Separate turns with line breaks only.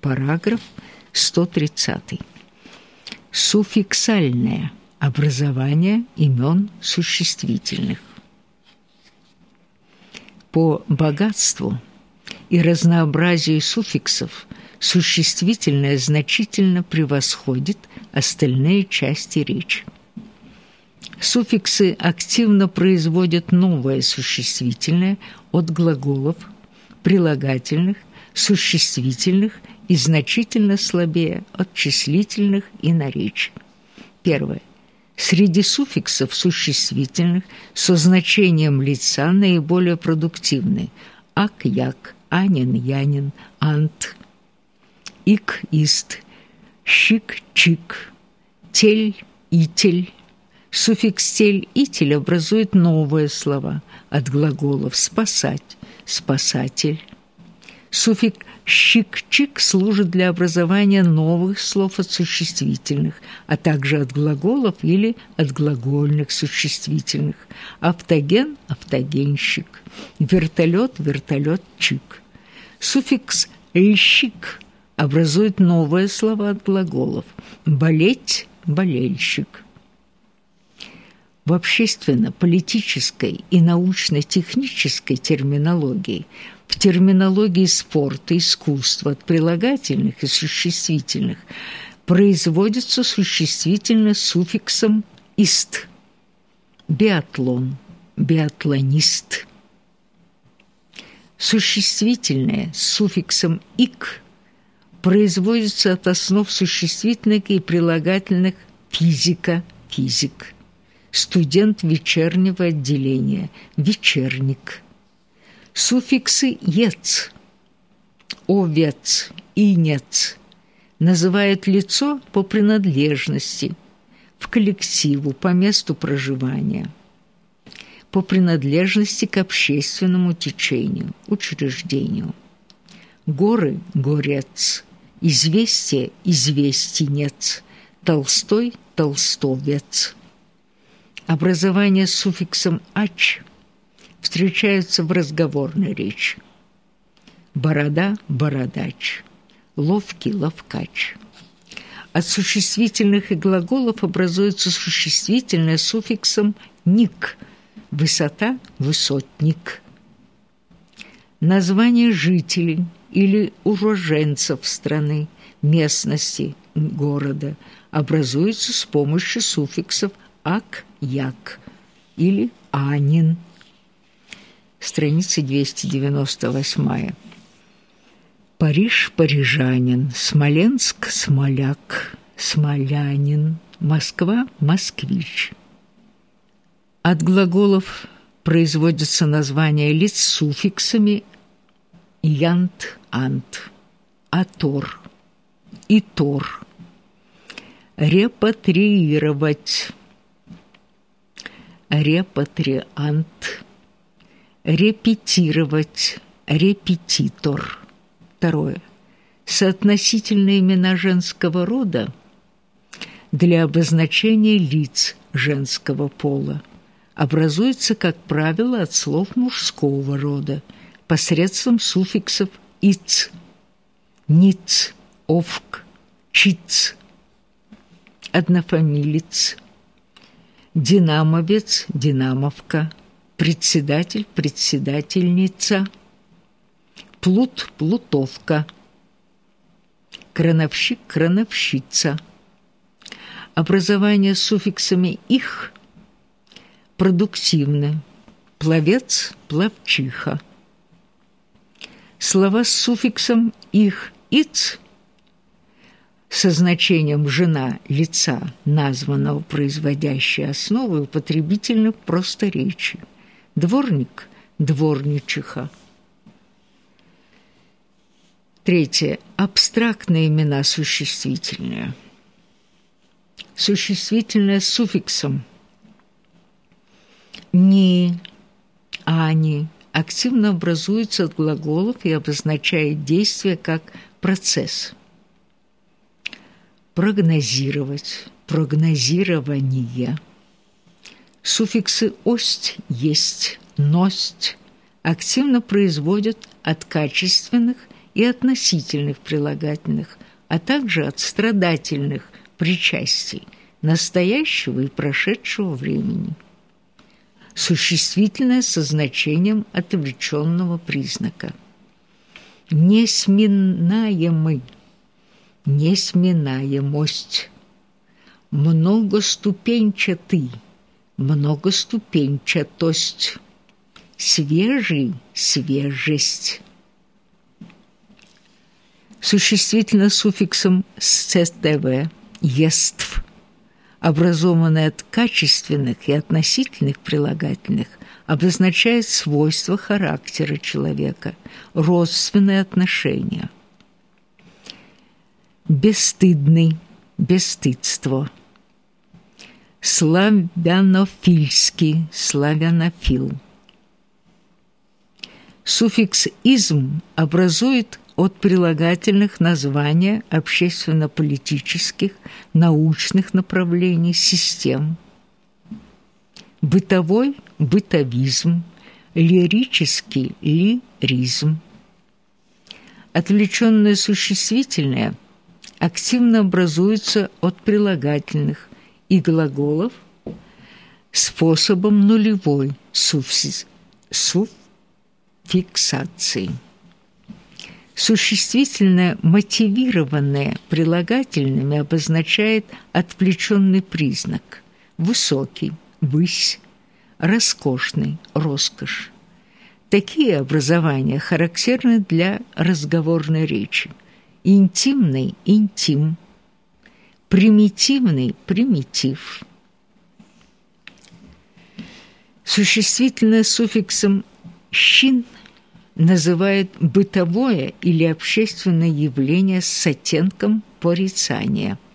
Параграф 130. Суффиксальное образование имен существительных. По богатству и разнообразию суффиксов существительное значительно превосходит остальные части речи. Суффиксы активно производят новое существительное от глаголов, прилагательных, существительных и значительно слабее от числительных и наречий. Первое. Среди суффиксов существительных со значением лица наиболее продуктивны ак, як, анин, янин, ант, ик, ист, щик, чик, тель, итель. Суффикс тель, итель образует новые слова от глаголов спасать, спасатель. Суффикс «щик-чик» служит для образования новых слов от существительных, а также от глаголов или от глагольных существительных. Автоген – автогенщик, вертолет – вертолетчик. Суффикс «льщик» образует новые слова от глаголов «болеть» – болельщик. В общественно-политической и научно-технической терминологии – в терминологии спорта, искусства, от прилагательных и существительных производится существительное суффиксом «ист». Биатлон, биатлонист. Существительное с суффиксом «ик» производится от основ существительных и прилагательных «физика», «физик». Студент вечернего отделения, вечерник – Суффиксы «ец», «овец», «инец» называют лицо по принадлежности, в коллективу, по месту проживания, по принадлежности к общественному течению, учреждению. Горы – горец, известие – известинец, Толстой – толстовец. Образование с суффиксом «ач» встречаются в разговорной речи. Борода – бородач, ловкий – ловкач. От существительных и глаголов образуется существительное с суффиксом «ник» – высота – высотник. Название жителей или уроженцев страны, местности, города образуется с помощью суффиксов «ак», «як» или «анин» страница 298. Париж – парижанин, Смоленск – смоляк, смолянин, Москва – москвич. От глаголов производятся названия лиц с суффиксами янт, ант, атор, итор, репатриировать, репатриант, репетировать, репетитор. Второе. Соотносительные имена женского рода для обозначения лиц женского пола образуются, как правило, от слов мужского рода посредством суффиксов «иц», «ниц», «овк», «чиц», «однофамилец», «динамовец», «динамовка», председатель, председательница, плут, плутовка, крановщик, крановщица. Образование суффиксами «их» продуктивно, пловец, пловчиха. Слова с суффиксом «их», «иц» со значением «жена» лица, названного производящей основой употребительных просторечий дворник – дворничиха. Третье. Абстрактные имена существительные. Существительное с суффиксом «ни», «ани» активно образуется от глаголов и обозначает действие как процесс. Прогнозировать, прогнозирование – Суффиксы «ость» – «есть», «ность» активно производят от качественных и относительных прилагательных, а также от страдательных причастий настоящего и прошедшего времени. Существительное со значением отвлеченного признака. Несминаемый, несминаемость, многоступенчатый, многоступенчатость, свежий, свежесть. Существительно суффиксом «ств» «еств», образованное от качественных и относительных прилагательных, обозначает свойства характера человека, родственные отношения. Бесстыдный, бесстыдство. Славянофильский, славянофил. Суффикс «изм» образует от прилагательных названия общественно-политических, научных направлений, систем. Бытовой – бытовизм, лирический – лиризм. Отвлечённое существительное активно образуется от прилагательных и глаголов способом нулевой суффиксации. Существительное, мотивированное прилагательными, обозначает отвлеченный признак – высокий, высь, роскошный, роскошь. Такие образования характерны для разговорной речи. Интимный – интим, примитивный – примитив. Существительное суффиксом «щин» – называют бытовое или общественное явление с оттенком порицания –